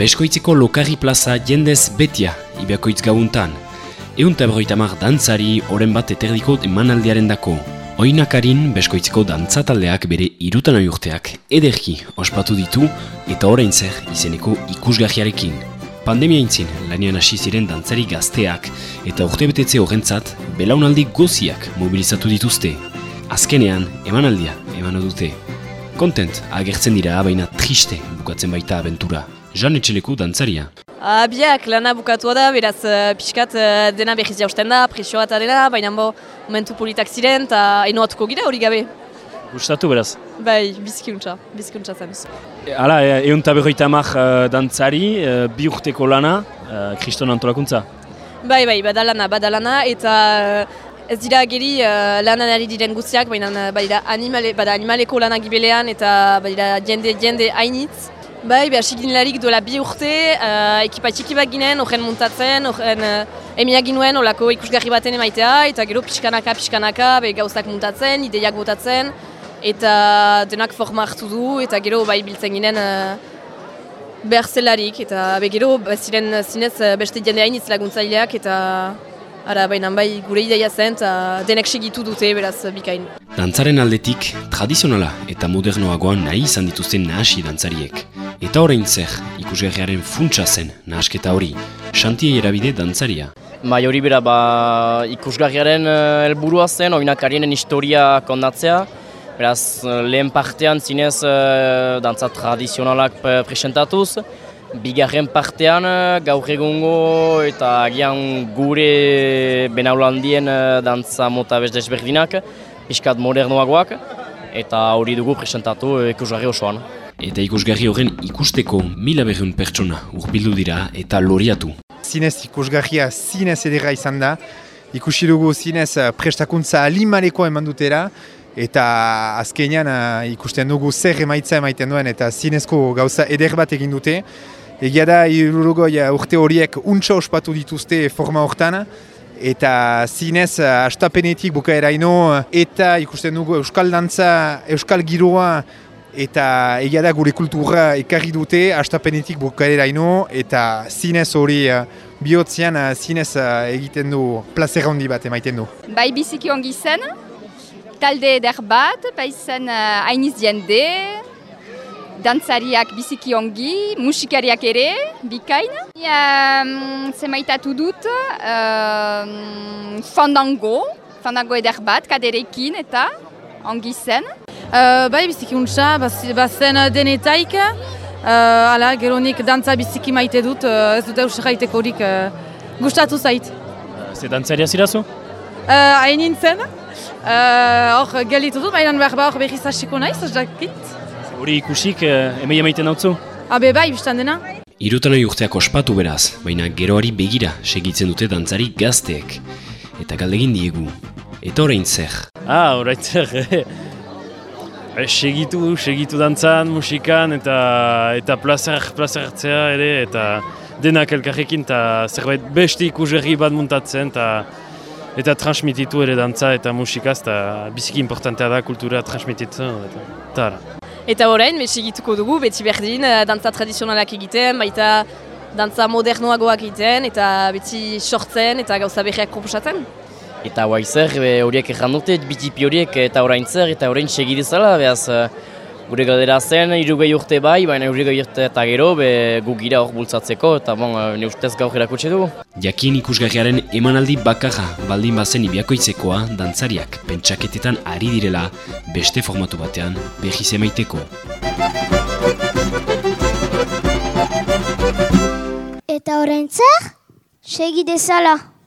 Beskoitzeko lokarri plaza jendez betia, ibiakoitz gauntan. Eun tabroitamar dantzari oren bat eterdiko emanaldiaren dako. Oinakarin Beskoitzeko dantzataldeak bere irutan urteak ederki ospatu ditu eta orain zer izeneko ikusgahiarekin. Pandemia intzin, lanian hasi ziren dantzari gazteak eta urtebetetze horrentzat belaunaldi goziak mobilizatu dituzte. Azkenean, emanaldia eman dute. Kontent, agertzen dira, baina triste bukatzen baita abentura. Jan etxeleku dantzaria. Abiak lana bukatua da, beraz uh, pixkat uh, dena behiz jausten da, presioa eta dena, baina bo momentu politak ziren eta enoatuko gira hori gabe. Gustatu beraz? Bai, bizikuntza, bizikuntza zen. Hala, egun taberroita amak uh, dantzari, uh, bi urteko lana, uh, kriston antolakuntza? Bai, bai, badalana, badalana, eta ez dira geri uh, lanan ari diren guztiak, baina badira animale, bada animaleko lanak gibelean, eta badira jende, jende hainitz. Bai, behar sigin larik duela bi urte, uh, ekipa txiki bat ginen, horren muntatzen, horren uh, emiak ginuen, olako ikusgarri baten emaitea, eta gero pixkanaka, pixkanaka, be gauzak muntatzen, ideiak botatzen, eta denak forma hartu du, eta gero bai biltzen ginen uh, behar zelarik, eta be gero ba, ziren zinez beste jende hain laguntzaileak, eta ara baina bai gure ideia zen, eta denek segitu dute beraz bikain. Dantzaren aldetik, tradizionala eta modernoagoan nahi izan dituzten nahasi dantzariek. Eta orain zer, ikusgarriaren funtsa zen nahasketa hori, xantiei erabide dantzaria. Bai hori bera ba, ikusgarriaren uh, helburua zen, oinakarienen historia kondatzea. Beraz, lehen partean zinez uh, dantza tradizionalak presentatuz. Bigarren partean gaur egungo eta agian gure benaulandien dantza mota bez desberdinak, piskat modernoagoak, eta hori dugu presentatu ikusgarri osoan. Eta ikusgarri horren ikusteko mila berreun pertsona urbildu dira eta loriatu. Zinez ikusgarria zinez edera izan da. Ikusi dugu zinez eh, prestakuntza alimaleko eman dutera. Eta azkenean uh, ikusten dugu zer emaitza emaiten duen eta zinezko gauza eder bat egin dute. Egia da irurugoi urte horiek untsa ospatu dituzte forma hortan. Eta zinez astapenetik bukaeraino eta ikusten dugu Euskal Dantza, Euskal Giroa eta egia da gure kultura ekarri dute astapenetik bukarera ino eta zinez hori uh, bihotzean uh, zinez uh, egiten du plazer handi bat emaiten du. Bai biziki ongi zen, talde eder bat, bai zen uh, hainiz jende, dantzariak biziki ongi, musikariak ere, bikain. Um, Zemaitatu dut, um, fandango, fandango eder bat, kaderekin eta ongi zen. Uh, bai, biziki untsa, bazen denetaik, uh, ala, geronik dantza biziki maite dut, uh, ez dut eus jaiteko horik uh, gustatu zait. Ze dantzaria zirazu? Hain uh, nintzen, hor uh, gelitu dut, baina behar ba hor behiz hasiko naiz, ez dakit. Hori ikusik, uh, emei emaiten dautzu? Habe bai, biztan dena. Irutan urteak ospatu beraz, baina geroari begira segitzen dute dantzari gazteek. Eta galdegin diegu. Eta orain zer? Ah, orain zer, E, segitu, segitu dantzan, musikan eta eta plazer, plazer hartzea ere eta denak elkarrekin eta zerbait beste ikusgerri bat muntatzen eta eta transmititu ere dantza eta musikaz eta biziki importantea da kultura transmititzen eta tara. Eta horrein, segituko dugu, beti berdin, eh, dantza tradizionalak egiten, baita dantza modernoagoak egiten eta beti sortzen eta gauza berriak proposatzen. Eta guai zer, horiek erran dute, bitipi horiek eta orain zer, eta orain segidizala, behaz, gure galdera zen, irugei urte bai, baina irugei urte eta gero, be, gu gira hor bultzatzeko, eta bon, ne ustez gaur erakutsi dugu. Jakien ikusgarriaren emanaldi bakarra baldin bazen ibiakoitzekoa dantzariak pentsaketetan ari direla beste formatu batean behiz emaiteko. Eta orain zer, segidezala.